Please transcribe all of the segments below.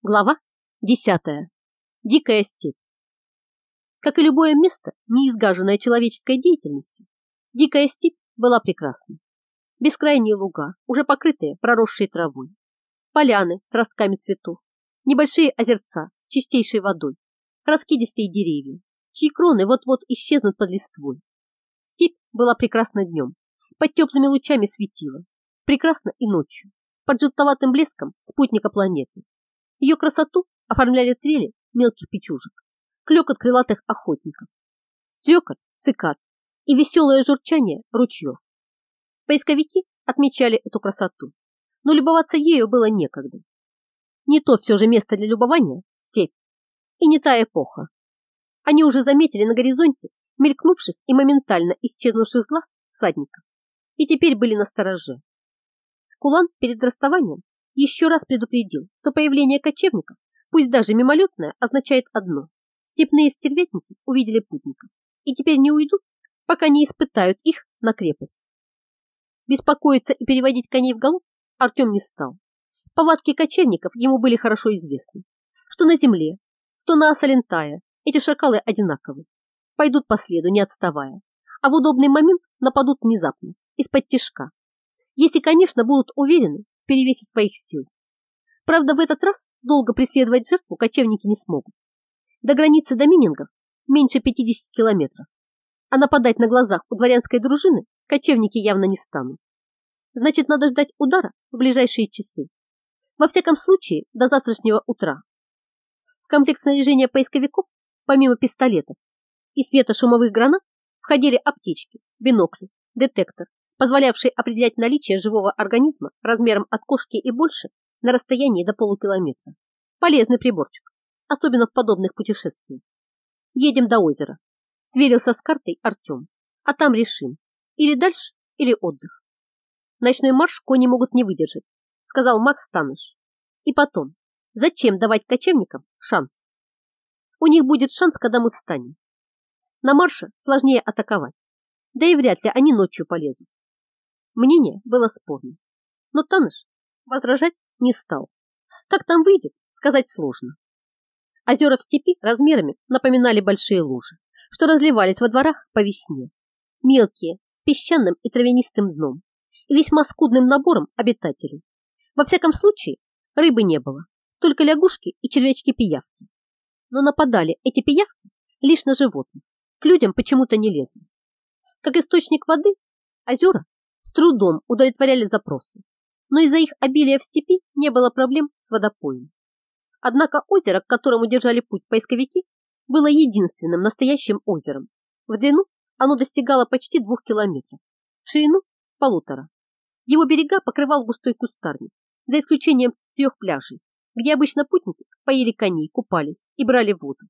Глава 10. Дикая степь. Как и любое место, не изгаженное человеческой деятельностью, дикая степь была прекрасна. Бескрайние луга, уже покрытые проросшей травой, поляны с ростками цветов, небольшие озерца с чистейшей водой, раскидистые деревья, чьи кроны вот-вот исчезнут под листвой. Степь была прекрасна днем, под теплыми лучами светила, прекрасна и ночью, под желтоватым блеском спутника планеты ее красоту оформляли трели мелких печужек, клёкот крылатых охотников, стрекот цикад и веселое журчание ручьев. Поисковики отмечали эту красоту, но любоваться ею было некогда. Не то все же место для любования – степь, и не та эпоха. Они уже заметили на горизонте мелькнувших и моментально исчезнувших глаз всадников, и теперь были на стороже. Кулан перед расставанием еще раз предупредил, что появление кочевников, пусть даже мимолетное, означает одно. Степные стерветники увидели путников и теперь не уйдут, пока не испытают их на крепость. Беспокоиться и переводить коней в галоп Артем не стал. Повадки кочевников ему были хорошо известны. Что на земле, что на Асалентае эти шакалы одинаковы. Пойдут по следу, не отставая. А в удобный момент нападут внезапно, из-под тишка. Если, конечно, будут уверены, перевесе своих сил. Правда, в этот раз долго преследовать жертву кочевники не смогут. До границы доминингов меньше 50 километров, а нападать на глазах у дворянской дружины кочевники явно не станут. Значит, надо ждать удара в ближайшие часы. Во всяком случае, до завтрашнего утра. В комплект снаряжения поисковиков, помимо пистолетов и светошумовых гранат, входили аптечки, бинокли, детектор, позволявший определять наличие живого организма размером от кошки и больше на расстоянии до полукилометра. Полезный приборчик, особенно в подобных путешествиях. Едем до озера. Сверился с картой Артем. А там решим. Или дальше, или отдых. Ночной марш кони могут не выдержать, сказал Макс Таныш. И потом, зачем давать кочевникам шанс? У них будет шанс, когда мы встанем. На марше сложнее атаковать. Да и вряд ли они ночью полезут. Мнение было спорным. Но Таныш возражать не стал. Как там выйдет, сказать сложно. Озера в степи размерами напоминали большие лужи, что разливались во дворах по весне. Мелкие, с песчаным и травянистым дном, и весьма скудным набором обитателей. Во всяком случае, рыбы не было, только лягушки и червячки-пиявки. Но нападали эти пиявки лишь на животных, к людям почему-то не лезли. Как источник воды, озера с трудом удовлетворяли запросы, но из-за их обилия в степи не было проблем с водопоем. Однако озеро, к которому держали путь поисковики, было единственным настоящим озером. В длину оно достигало почти двух километров, в ширину – полутора. Его берега покрывал густой кустарник, за исключением трех пляжей, где обычно путники поели коней, купались и брали воду.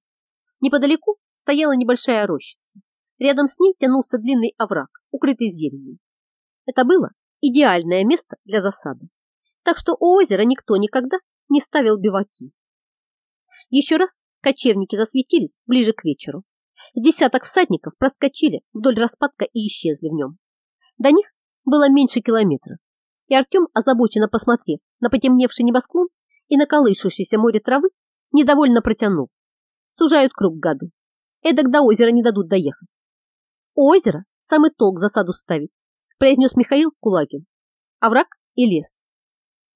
Неподалеку стояла небольшая рощица. Рядом с ней тянулся длинный овраг, укрытый зеленью. Это было идеальное место для засады, так что у озера никто никогда не ставил биваки. Еще раз кочевники засветились ближе к вечеру. Десяток всадников проскочили вдоль распадка и исчезли в нем. До них было меньше километра, и Артем, озабоченно посмотрев на потемневший небосклон и на колышущееся море травы, недовольно протянул. Сужают круг гады. Эдак до озера не дадут доехать. У озера самый толк засаду ставить произнес Михаил Кулагин. Овраг и лес.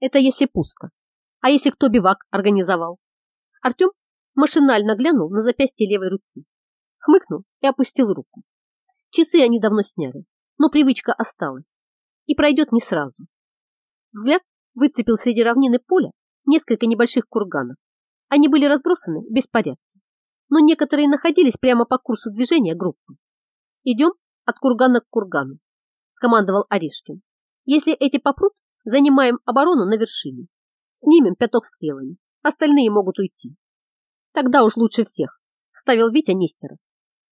Это если пусто. А если кто бивак организовал? Артем машинально глянул на запястье левой руки, хмыкнул и опустил руку. Часы они давно сняли, но привычка осталась и пройдет не сразу. Взгляд выцепил среди равнины поля несколько небольших курганов. Они были разбросаны в беспорядке, но некоторые находились прямо по курсу движения группы. Идем от кургана к кургану скомандовал Орешкин. Если эти попрут, занимаем оборону на вершине. Снимем пяток стрелами. Остальные могут уйти. Тогда уж лучше всех, ставил Витя Нестеров.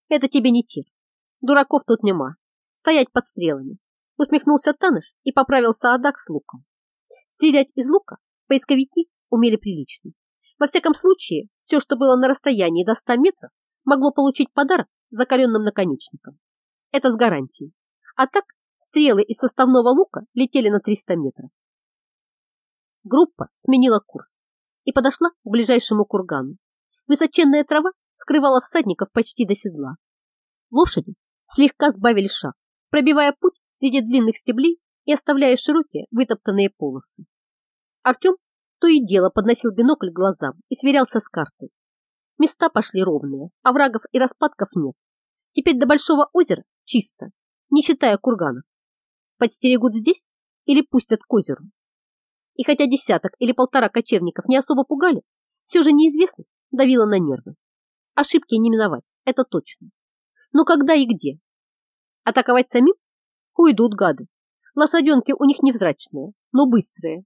Это тебе не тир. Дураков тут нема. Стоять под стрелами. Усмехнулся Таныш и поправил Саадак с луком. Стрелять из лука поисковики умели прилично. Во всяком случае, все, что было на расстоянии до 100 метров, могло получить подарок закаленным наконечником. Это с гарантией. А так Стрелы из составного лука летели на 300 метров. Группа сменила курс. и подошла к ближайшему кургану. Высоченная трава скрывала всадников почти до седла. Лошади слегка сбавили шаг, пробивая путь среди длинных стеблей и оставляя широкие вытоптанные полосы. Артем то и дело подносил бинокль к глазам и сверялся с картой. Места пошли ровные, оврагов и распадков нет. Теперь до Большого озера чисто, не считая курганов. Подстерегут здесь или пустят к озеру. И хотя десяток или полтора кочевников не особо пугали, все же неизвестность давила на нервы. Ошибки не миновать, это точно. Но когда и где? Атаковать самим? Уйдут гады. Лошаденки у них невзрачные, но быстрые.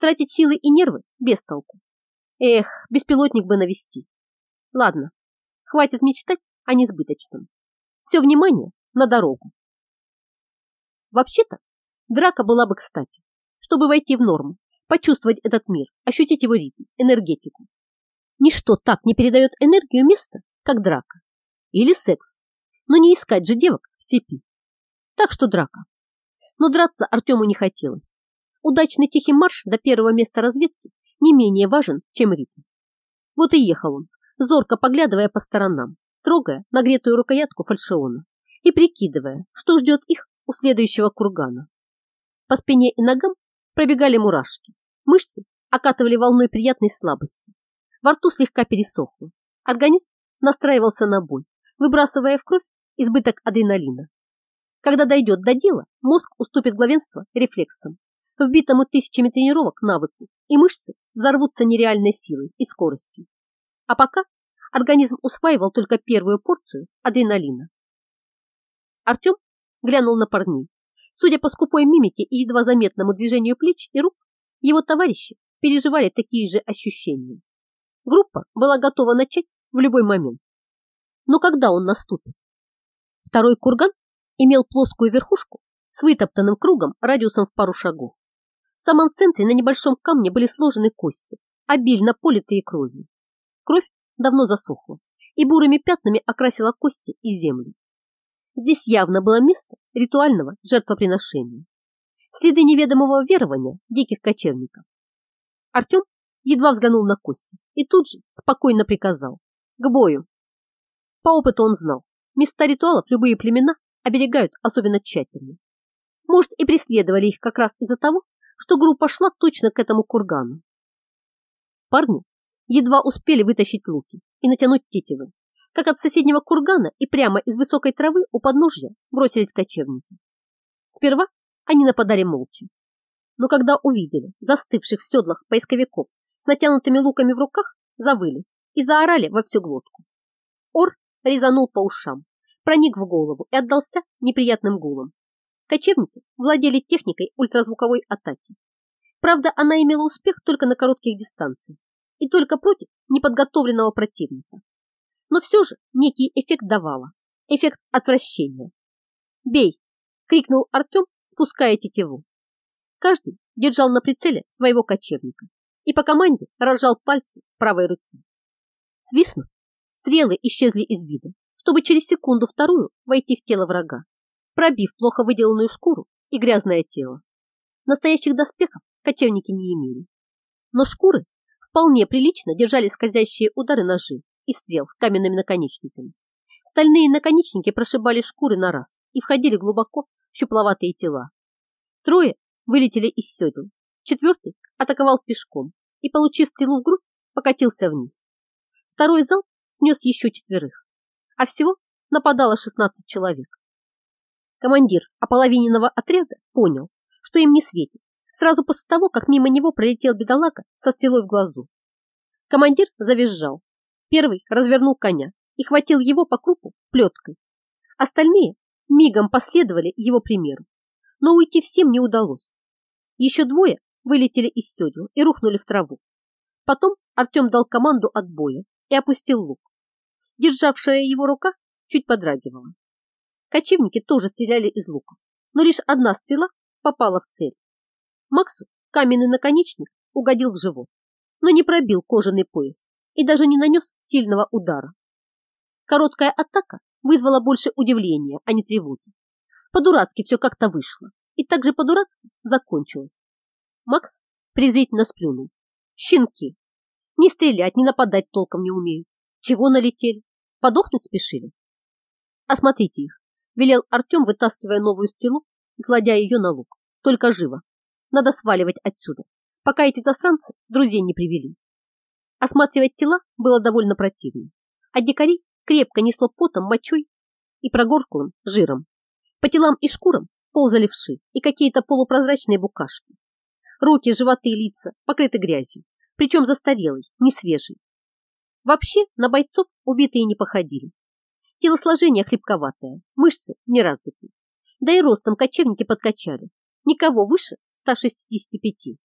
Тратить силы и нервы без толку. Эх, беспилотник бы навести. Ладно, хватит мечтать о несбыточном. Все внимание на дорогу. Вообще-то, драка была бы кстати, чтобы войти в норму, почувствовать этот мир, ощутить его ритм, энергетику. Ничто так не передает энергию места, как драка. Или секс. Но не искать же девок в степи. Так что драка. Но драться Артему не хотелось. Удачный тихий марш до первого места разведки не менее важен, чем ритм. Вот и ехал он, зорко поглядывая по сторонам, трогая нагретую рукоятку фальшиона и прикидывая, что ждет их у следующего кургана. По спине и ногам пробегали мурашки, мышцы окатывали волной приятной слабости. Во рту слегка пересохло. Организм настраивался на бой, выбрасывая в кровь избыток адреналина. Когда дойдет до дела, мозг уступит главенство рефлексам, вбитому тысячами тренировок навыку, и мышцы взорвутся нереальной силой и скоростью. А пока организм усваивал только первую порцию адреналина. Артем глянул на парней. Судя по скупой мимике и едва заметному движению плеч и рук, его товарищи переживали такие же ощущения. Группа была готова начать в любой момент. Но когда он наступит? Второй курган имел плоскую верхушку с вытоптанным кругом радиусом в пару шагов. В самом центре на небольшом камне были сложены кости, обильно политые кровью. Кровь давно засохла и бурыми пятнами окрасила кости и землю. Здесь явно было место ритуального жертвоприношения. Следы неведомого верования диких кочевников. Артем едва взглянул на кости и тут же спокойно приказал «К бою!». По опыту он знал, места ритуалов любые племена оберегают особенно тщательно. Может, и преследовали их как раз из-за того, что группа шла точно к этому кургану. Парни едва успели вытащить луки и натянуть тетивы, как от соседнего кургана и прямо из высокой травы у подножья бросились кочевники. Сперва они нападали молча, но когда увидели застывших в седлах поисковиков с натянутыми луками в руках, завыли и заорали во всю глотку. Ор резанул по ушам, проник в голову и отдался неприятным гулом. Кочевники владели техникой ультразвуковой атаки. Правда, она имела успех только на коротких дистанциях и только против неподготовленного противника. Но все же некий эффект давала, эффект отвращения. «Бей!» – крикнул Артем, спуская тетиву. Каждый держал на прицеле своего кочевника и по команде разжал пальцы правой руки. Свистнув, стрелы исчезли из вида, чтобы через секунду-вторую войти в тело врага, пробив плохо выделанную шкуру и грязное тело. Настоящих доспехов кочевники не имели. Но шкуры вполне прилично держали скользящие удары ножи и стрел с каменными наконечниками. Стальные наконечники прошибали шкуры на раз и входили глубоко в щупловатые тела. Трое вылетели из седел, четвертый атаковал пешком и, получив стрелу в грудь, покатился вниз. Второй залп снес еще четверых, а всего нападало 16 человек. Командир ополовиненного отряда понял, что им не светит, сразу после того, как мимо него пролетел бедолага со стрелой в глазу. Командир завизжал. Первый развернул коня и хватил его по крупу плеткой. Остальные мигом последовали его примеру, но уйти всем не удалось. Еще двое вылетели из седел и рухнули в траву. Потом Артем дал команду отбоя и опустил лук. Державшая его рука чуть подрагивала. Кочевники тоже стреляли из луков, но лишь одна стрела попала в цель. Максу каменный наконечник угодил в живот, но не пробил кожаный пояс и даже не нанес сильного удара. Короткая атака вызвала больше удивления, а не тревоги. По-дурацки все как-то вышло, и так же по-дурацки закончилось. Макс презрительно сплюнул. Щенки! Ни стрелять, ни нападать толком не умеют. Чего налетели? Подохнуть спешили? Осмотрите их, велел Артем, вытаскивая новую стрелу и кладя ее на лук. Только живо. Надо сваливать отсюда, пока эти засранцы друзей не привели. Осматривать тела было довольно противно, а дикари крепко несло потом, мочой и прогорклым жиром. По телам и шкурам ползали вши и какие-то полупрозрачные букашки. Руки, животы и лица покрыты грязью, причем застарелой, не свежей. Вообще на бойцов убитые не походили. Телосложение хлебковатое, мышцы неразвитые. Да и ростом кочевники подкачали. Никого выше 165.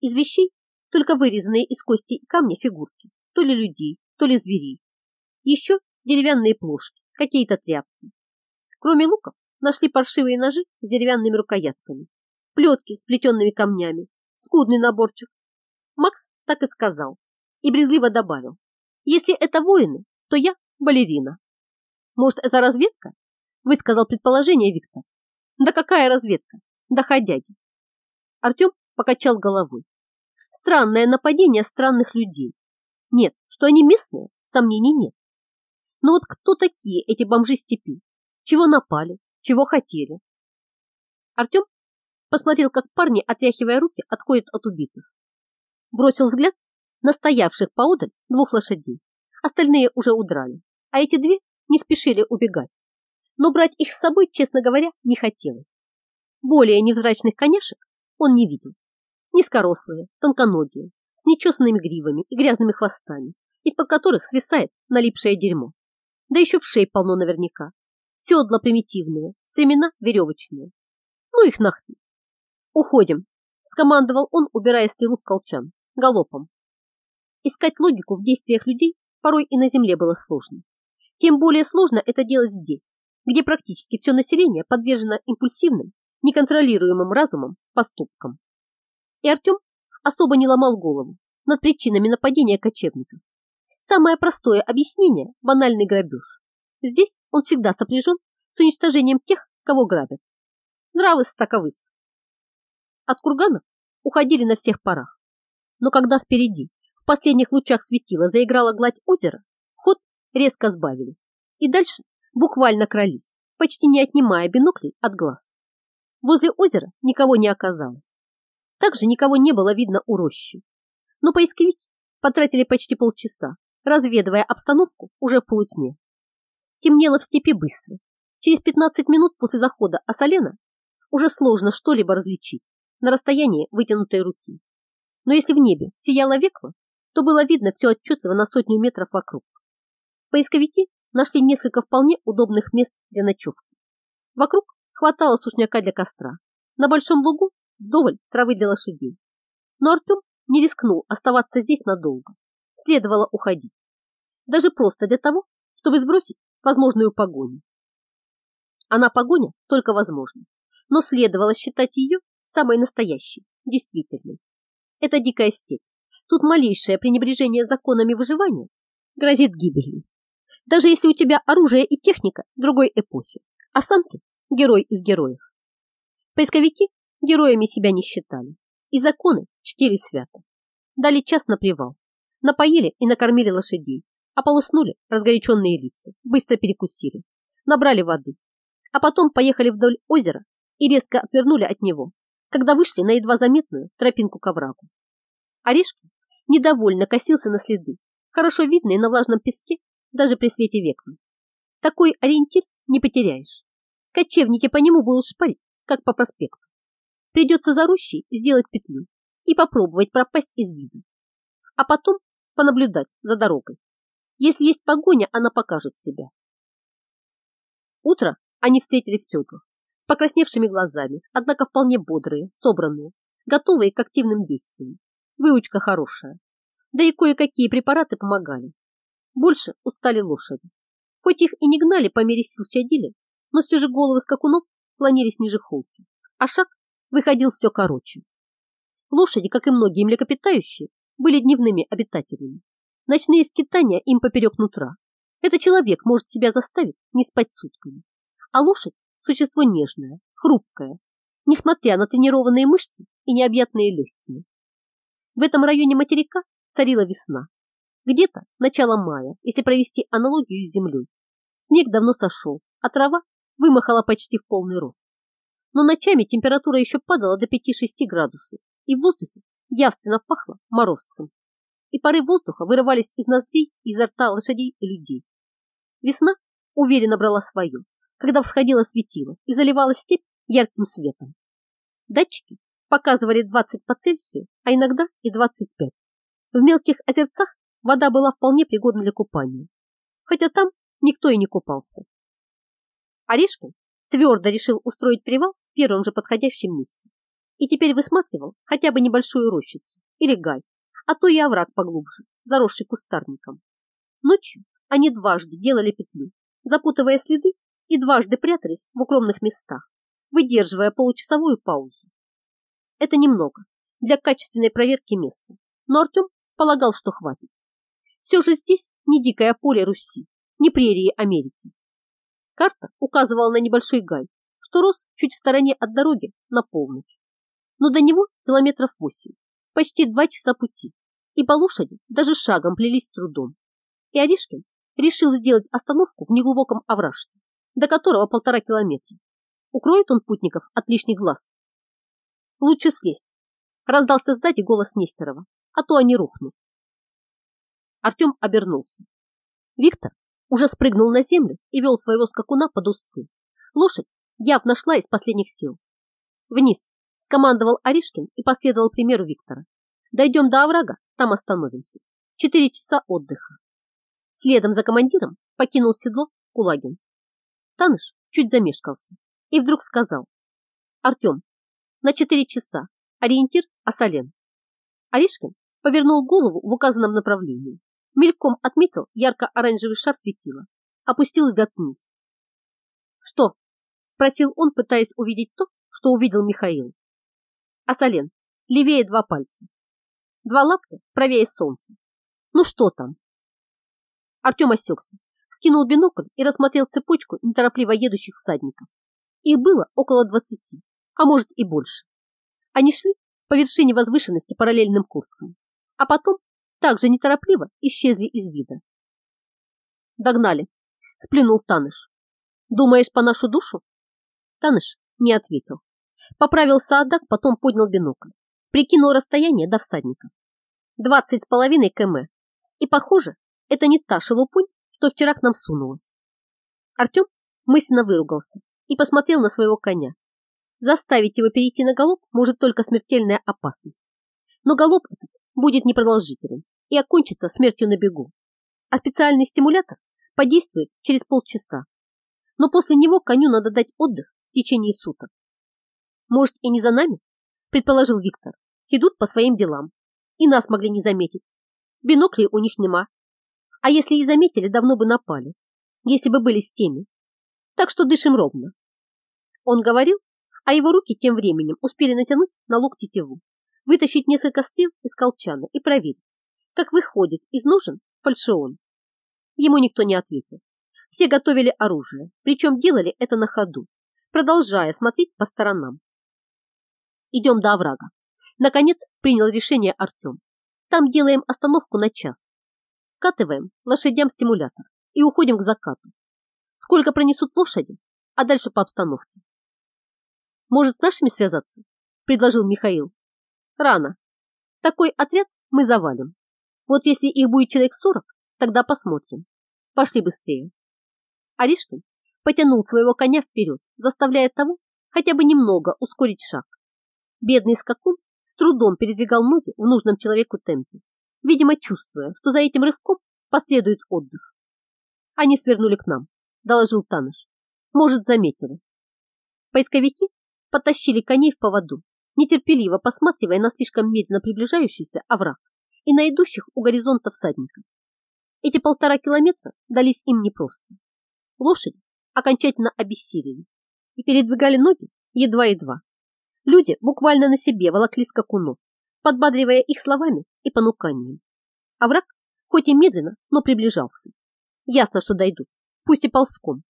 Из вещей только вырезанные из кости и камня фигурки, то ли людей, то ли зверей. Еще деревянные плошки, какие-то тряпки. Кроме луков, нашли паршивые ножи с деревянными рукоятками, плетки с плетенными камнями, скудный наборчик. Макс так и сказал и брезгливо добавил. Если это воины, то я балерина. Может, это разведка? Высказал предположение Виктор. Да какая разведка? Доходяги. Артем покачал головой. Странное нападение странных людей. Нет, что они местные, сомнений нет. Но вот кто такие эти бомжи степи? Чего напали? Чего хотели? Артем посмотрел, как парни, отряхивая руки, отходят от убитых. Бросил взгляд на стоявших поодаль двух лошадей. Остальные уже удрали, а эти две не спешили убегать. Но брать их с собой, честно говоря, не хотелось. Более невзрачных коняшек он не видел. Низкорослые, тонконогие, с нечесанными гривами и грязными хвостами, из-под которых свисает налипшее дерьмо. Да еще в шей полно наверняка. Седла примитивные, стремена веревочные. Ну их нахрен. Уходим, скомандовал он, убирая стрелу в колчан, галопом. Искать логику в действиях людей порой и на земле было сложно. Тем более сложно это делать здесь, где практически все население подвержено импульсивным, неконтролируемым разумом поступкам. И Артем особо не ломал голову над причинами нападения кочевников. Самое простое объяснение – банальный грабеж. Здесь он всегда сопряжен с уничтожением тех, кого грабят. Нравы таковыс. От курганов уходили на всех парах. Но когда впереди в последних лучах светила заиграла гладь озера, ход резко сбавили. И дальше буквально крались, почти не отнимая биноклей от глаз. Возле озера никого не оказалось. Также никого не было видно у рощи. Но поисковики потратили почти полчаса, разведывая обстановку уже в полутьме. Темнело в степи быстро. Через 15 минут после захода Асалена уже сложно что-либо различить на расстоянии вытянутой руки. Но если в небе сияла векла, то было видно все отчетливо на сотню метров вокруг. Поисковики нашли несколько вполне удобных мест для ночевки. Вокруг хватало сушняка для костра. На большом лугу вдоволь травы для лошадей. Но Артем не рискнул оставаться здесь надолго. Следовало уходить. Даже просто для того, чтобы сбросить возможную погоню. Она погоня только возможна, но следовало считать ее самой настоящей, действительной. Это дикая степь, Тут малейшее пренебрежение законами выживания грозит гибелью. Даже если у тебя оружие и техника другой эпохи, а сам ты герой из героев. Поисковики героями себя не считали, и законы чтили свято. Дали час на привал, напоили и накормили лошадей, ополоснули разгоряченные лица, быстро перекусили, набрали воды, а потом поехали вдоль озера и резко отвернули от него, когда вышли на едва заметную тропинку к оврагу. Орешки недовольно косился на следы, хорошо видные на влажном песке даже при свете векна. Такой ориентир не потеряешь. Кочевники по нему будут шпарить, как по проспекту. Придется за рощей сделать петлю и попробовать пропасть из вида. А потом понаблюдать за дорогой. Если есть погоня, она покажет себя. Утро они встретили в седлах, покрасневшими глазами, однако вполне бодрые, собранные, готовые к активным действиям. Выучка хорошая. Да и кое-какие препараты помогали. Больше устали лошади. Хоть их и не гнали по мере сил чадили, но все же головы скакунов клонились ниже холки, а шаг выходил все короче. Лошади, как и многие млекопитающие, были дневными обитателями. Ночные скитания им поперек нутра. Это человек может себя заставить не спать сутками. А лошадь – существо нежное, хрупкое, несмотря на тренированные мышцы и необъятные легкие. В этом районе материка царила весна. Где-то начало мая, если провести аналогию с землей. Снег давно сошел, а трава вымахала почти в полный рост. Но ночами температура еще падала до 5-6 градусов, и в воздухе явственно пахло морозцем. И пары воздуха вырывались из ноздрей изо рта лошадей и людей. Весна уверенно брала свое, когда всходило светило и заливала степь ярким светом. Датчики показывали 20 по Цельсию, а иногда и 25. В мелких озерцах вода была вполне пригодна для купания, хотя там никто и не купался. Орешкин твердо решил устроить привал в первом же подходящем месте и теперь высматривал хотя бы небольшую рощицу или гай, а то и овраг поглубже, заросший кустарником. Ночью они дважды делали петлю, запутывая следы и дважды прятались в укромных местах, выдерживая получасовую паузу. Это немного для качественной проверки места, но Артем полагал, что хватит. Все же здесь не дикое поле Руси, не прерии Америки. Карта указывала на небольшой гай, что рос чуть в стороне от дороги на полночь. Но до него километров восемь, почти два часа пути, и по лошади даже шагом плелись трудом. И Орешкин решил сделать остановку в неглубоком овражке, до которого полтора километра. Укроет он путников от лишних глаз. Лучше слезть. Раздался сзади голос Нестерова, а то они рухнут. Артем обернулся. Виктор уже спрыгнул на землю и вел своего скакуна под узцы. Лошадь явно шла из последних сил. Вниз скомандовал Аришкин и последовал примеру Виктора. Дойдем до оврага, там остановимся. Четыре часа отдыха. Следом за командиром покинул седло Кулагин. Таныш чуть замешкался и вдруг сказал. Артем, на четыре часа. Ориентир Асален. Орешкин повернул голову в указанном направлении. Мельком отметил ярко-оранжевый шар светила. Опустил взгляд вниз. «Что?» – спросил он, пытаясь увидеть то, что увидел Михаил. Асален, левее два пальца. Два лапки правее солнца. Ну что там? Артем осекся, скинул бинокль и рассмотрел цепочку неторопливо едущих всадников. Их было около двадцати, а может и больше. Они шли по вершине возвышенности параллельным курсом, а потом также неторопливо исчезли из вида. Догнали, сплюнул Таныш. Думаешь, по нашу душу? Таныш не ответил. Поправил Саадак, потом поднял бинокль. Прикинул расстояние до всадника. Двадцать с половиной км. И, похоже, это не та шелупунь, что вчера к нам сунулась. Артем мысленно выругался и посмотрел на своего коня. Заставить его перейти на галоп может только смертельная опасность. Но галоп этот будет непродолжителен и окончится смертью на бегу. А специальный стимулятор подействует через полчаса. Но после него коню надо дать отдых в течение суток. Может, и не за нами, предположил Виктор. Идут по своим делам. И нас могли не заметить. Биноклей у них нема. А если и заметили, давно бы напали. Если бы были с теми. Так что дышим ровно. Он говорил, а его руки тем временем успели натянуть на лук тетиву, вытащить несколько стрел из колчана и проверить, как выходит из ножен фальшион. Ему никто не ответил. Все готовили оружие, причем делали это на ходу, продолжая смотреть по сторонам. Идем до оврага. Наконец принял решение Артем. Там делаем остановку на час. Вкатываем лошадям стимулятор и уходим к закату. Сколько пронесут лошади, а дальше по обстановке. Может, с нашими связаться? Предложил Михаил. Рано. Такой отряд мы завалим. Вот если их будет человек сорок, тогда посмотрим. Пошли быстрее. Аришкин потянул своего коня вперед, заставляя того хотя бы немного ускорить шаг. Бедный скакун с трудом передвигал ноги в нужном человеку темпе, видимо, чувствуя, что за этим рывком последует отдых. Они свернули к нам, доложил Таныш. Может, заметили. Поисковики потащили коней в поводу, нетерпеливо посматривая на слишком медленно приближающийся овраг и на идущих у горизонта всадников. Эти полтора километра дались им непросто. Лошади окончательно обессилели и передвигали ноги едва-едва. Люди буквально на себе волокли скакунов, подбадривая их словами и понуканием. А враг, хоть и медленно, но приближался. Ясно, что дойдут, пусть и ползком.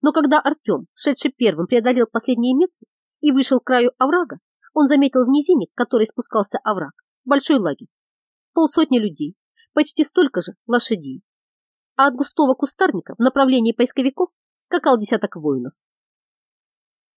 Но когда Артем, шедший первым, преодолел последние метры и вышел к краю оврага, он заметил в низине, к спускался овраг, большой лагерь. Полсотни людей, почти столько же лошадей. А от густого кустарника в направлении поисковиков скакал десяток воинов.